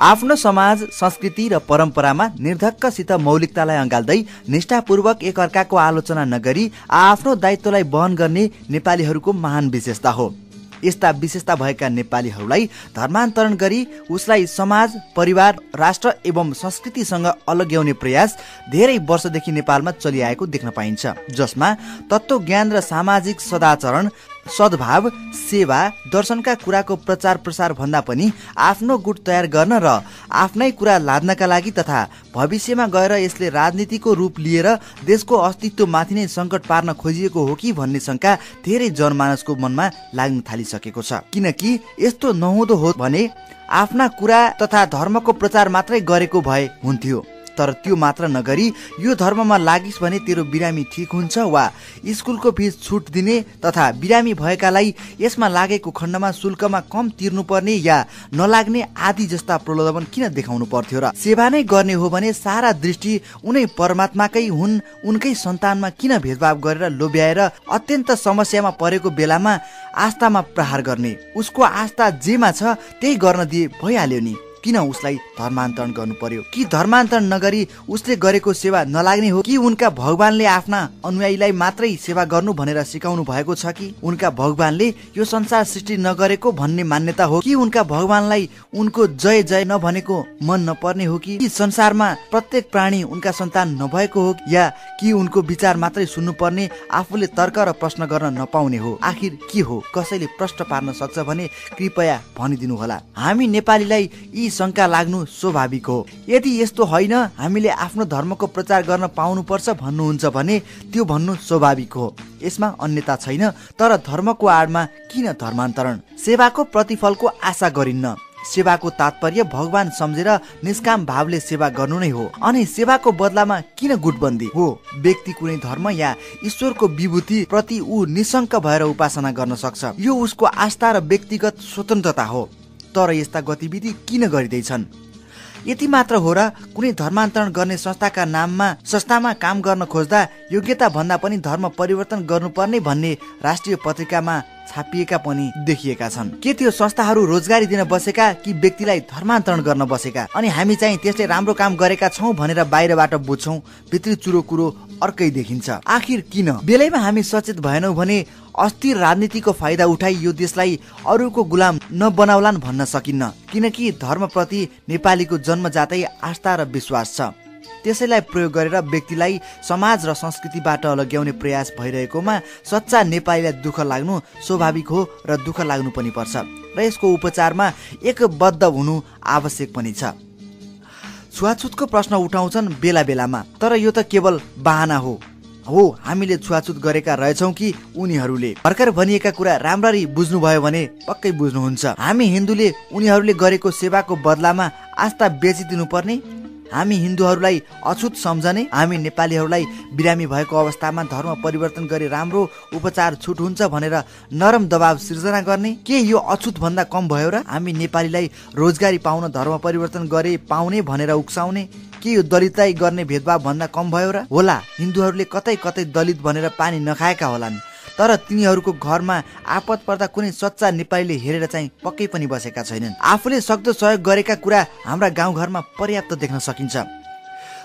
आफ्नो समाज संस्कृति र परम्परामा निर्धक्कसित मौलिकतालाई अँगाल्दै निष्ठापूर्वक एकअर्काको आलोचना नगरी आफ्नो दायित्वलाई वहन गर्ने नेपालीहरूको महान विशेषता हो। यस्ता विशेषता भएका नेपालीहरूलाई धर्मान्तरण गरी उसलाई समाज परिवार राष्ट्र एवं संस्कृतिसँग अलग्याउने प्रयास धेरै वर्षदेखि नेपालमा चलिआएको देख्न पाइन्छ जसमा तत्त्व ज्ञान र सामाजिक सदाचरण सद्भाव सेवा दर्शनका कुराको प्रचार प्रसार भन्दा पनि आफ्नो गुट तयार गर्न र आफ्नै कुरा लाद्नका लागि तथा भविष्यमा गएर यसले राजनीतिको रूप लिएर देशको अस्तित्वमाथि नै सङ्कट पार्न खोजिएको हो कि भन्ने शङ्का धेरै जनमानसको मनमा लाग्न थालिसकेको छ। किनकि यस्तो नहुँदो हो भने आफ्ना कुरा तथा धर्मको प्रचार मात्रै गरेको भए हुन्थ्यो। तर त्यो मात्र नगरी यो धर्ममा लागिस् भने तेरो बिरामी ठिक हुन्छ वा स्कुलको फिस छुट दिने तथा बिरामी भएकालाई यसमा लागेको खण्डमा शुल्कमा कम तिर्नुपर्ने या नलाग्ने आदि जस्ता प्रलोभन किन देखाउनु पर्थ्यो र? सेवा नै गर्ने हो भने सारा दृष्टि उनै परमात्माकै हुन् उनकै सन्तानमा किन भेदभाव गरेर लोभ्याएर अत्यन्त समस्यामा परेको बेलामा आस्थामा प्रहार गर्ने? उसको आस्था जेमा छ त्यही गर्न दिए भइहाल्यो नि। किन उसलाई धर्मान्तरण गर्नु पर्यो कि धर्मान्तरण नगरी उसले गरेको सेवा नलाग्ने हो? कि उनका भगवानले आफ्ना अनुयायीलाई मात्रै सेवा गर्नु भनेर सिकाउनु भएको छ कि? उनका भगवानले यो संसार सृष्टि नगरेको भन्ने मान्यता हो? कि उनका भगवानलाई उनको जय जय नभनेको मन नपर्ने हो कि? संसारमा प्रत्येक प्राणी उनका सन्तान नभएको हो? या कि उनको विचार मात्रै सुन्नु पर्ने आफूले तर्क र प्रश्न गर्न नपाउने हो? आखिर के हो? कसैले प्रश्न पार्न सक्छ भने कृपया भनिदिनु होला हामी नेपालीलाई यी शङ्का लाग्नु स्वाभाविक हो। यदि यस्तो होइन हामीले आफ्नो धर्मको प्रचार गर्न पाउनुपर्छ भन्नुहुन्छ भने त्यो भन्नु स्वाभाविक हो। यसमा अन्यता छैन तर धर्मको आडमा किन धर्मान्तरण? सेवाको प्रतिफलको आशा गरिन्न। सेवाको तात्पर्य भगवान सम्झेर निष्काम भावले सेवा गर्नु नै हो। अनि सेवाको बदलामा किन गुटबन्दी हो? व्यक्ति कुनै धर्म या ईश्वरको विभूति प्रति ऊ निशङ्क भएर उपासना गर्न सक्छ। यो उसको आस्था र व्यक्तिगत स्वतन्त्रता हो। तर यस्ता गतिविधि किन गरिँदैछन्? यति मात्र हो र कुनै धर्मान्तरण गर्ने संस्थाका नाममा संस्थामा काम गर्न खोज्दा योग्यता भन्दा पनि धर्म परिवर्तन गर्नुपर्ने भन्ने राष्ट्रिय पत्रिकामा छापिएका पनि देखिएका छन्। के त्यो संस्थाहरू रोजगारी दिन बसेका कि व्यक्तिलाई धर्मान्तरण गर्न बसेका? अनि हामी चाहिँ त्यसले राम्रो काम गरेका छौँ भनेर बाहिरबाट बुझ्छौँ भित्री चुरो कुरो अर्कै देखिन्छ। आखिर किन? बेलैमा हामी सचेत भएनौँ भने अस्थिर राजनीतिको फाइदा उठाई यो देशलाई अरूको गुलाम नबनाउलान् भन्न सकिन्न। किनकि धर्मप्रति नेपालीको जन्मजातै आस्था र विश्वास छ। त्यसैलाई प्रयोग गरेर व्यक्तिलाई समाज र संस्कृतिबाट लग्याउने प्रयास भइरहेकोमा सच्चा नेपालीलाई दुःख लाग्नु स्वाभाविक हो र दुःख लाग्नु पनि पर्छ। र यसको उपचारमा एकबद्ध हुनु आवश्यक पनि छ। छुवाछुतको प्रश्न उठाउँछन् बेला बेलामा तर यो त केवल बाहना हो। हो हामीले छुवाछुत गरेका रहेछौँ कि उनीहरूले? भर्खर भनिएका कुरा राम्ररी बुझ्नुभयो भने पक्कै बुझ्नुहुन्छ। हामी हिन्दूले उनीहरूले गरेको सेवाको बदलामा आस्था बेचिदिनु पर्ने हामी हिन्दूहरूलाई अछुत सम्झने हामी नेपालीहरूलाई बिरामी भएको अवस्थामा धर्म परिवर्तन गरी राम्रो उपचार छुट हुन्छ भनेर नरम दबाव सिर्जना गर्ने के यो अछुत भन्दा कम भयो र? हामी नेपालीलाई रोजगारी पाउन धर्म परिवर्तन गरे पाउने भनेर उक्साउने के यो दलितलाई गर्ने भेदभाव भन्दा कम भयो र? होला हिन्दूहरूले कतै कतै दलित भनेर पानी नखाएका होलान्। तर तिनीहरूको घरमा आपत पर्दा कुनै सच्चा नेपालीले हेरेर चाहिँ पक्कै पनि बसेका छैनन्। आफूले सक्दो सहयोग गरेका कुरा हाम्रा गाउँघरमा पर्याप्त देख्न सकिन्छ।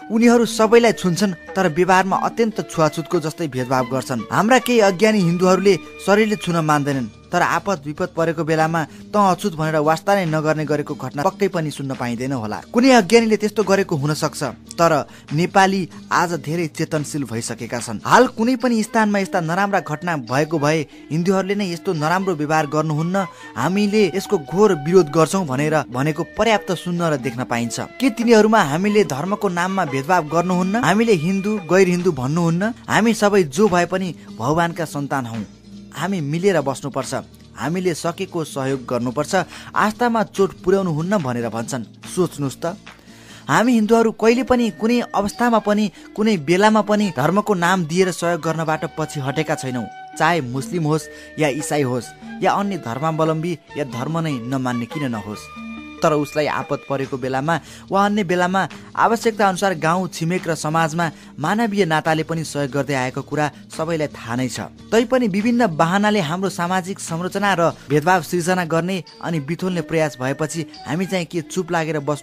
उनीहरू सबैलाई छुन्छन् तर व्यवहारमा अत्यन्त छुवाछुतको जस्तै भेदभाव गर्छन्। हाम्रा केही अज्ञानी हिन्दूहरूले शरीरले छुन मान्दैनन्। तर आपत विपद परेको बेलामा त अछुत भनेर वास्ता नै नगर्ने गरेको घटना पक्कै पनि सुन्न पाइँदैन होला। कुनै अज्ञानीले त्यस्तो गरेको हुन सक्छ तर नेपाली आज धेरै चेतनशील भइसकेका छन्। हाल कुनै पनि स्थानमा यस्ता नराम्रा घटना भएको भए हिन्दूहरूले नै यस्तो नराम्रो व्यवहार गर्नुहुन्न हामीले यसको घोर विरोध गर्छौँ भनेर भनेको पर्याप्त सुन्न र देख्न पाइन्छ। के तिनीहरूमा हामीले धर्मको नाममा भेदभाव गर्नुहुन्न? हामीले हिन्दू गैर हिन्दू भन्नुहुन्न? हामी सबै जो भए पनि भगवानका सन्तान हौ। हामी मिलेर बस्नुपर्छ। हामीले सकेको सहयोग गर्नुपर्छ। आस्थामा चोट पुर्याउनु हुन्न भनेर भन्छन्। सोच्नुहोस् त। हामी हिन्दूहरू कहिले पनि कुनै अवस्थामा पनि कुनै बेलामा पनि धर्मको नाम दिएर सहयोग गर्नबाट पछि हटेका छैनौँ। चाहे मुस्लिम होस् या इसाई होस् या अन्य धर्मावलम्बी या धर्म नै नमान्ने किन नहोस्। तर उसलाई आपत परेको बेलामा वा अन्य बेलामा आवश्यकता अनुसार गाउँ छिमेक र समाजमा मानवीय नाताले पनि सहयोग गर्दै आएको कुरा सबैलाई थाहा नै छ। तैपनि विभिन्न बाहनाले हाम्रो सामाजिक संरचना र भेदभाव सिर्जना गर्ने अनि बिथोल्ने प्रयास भएपछि हामी चाहिँ के चुप लागेर बस्नु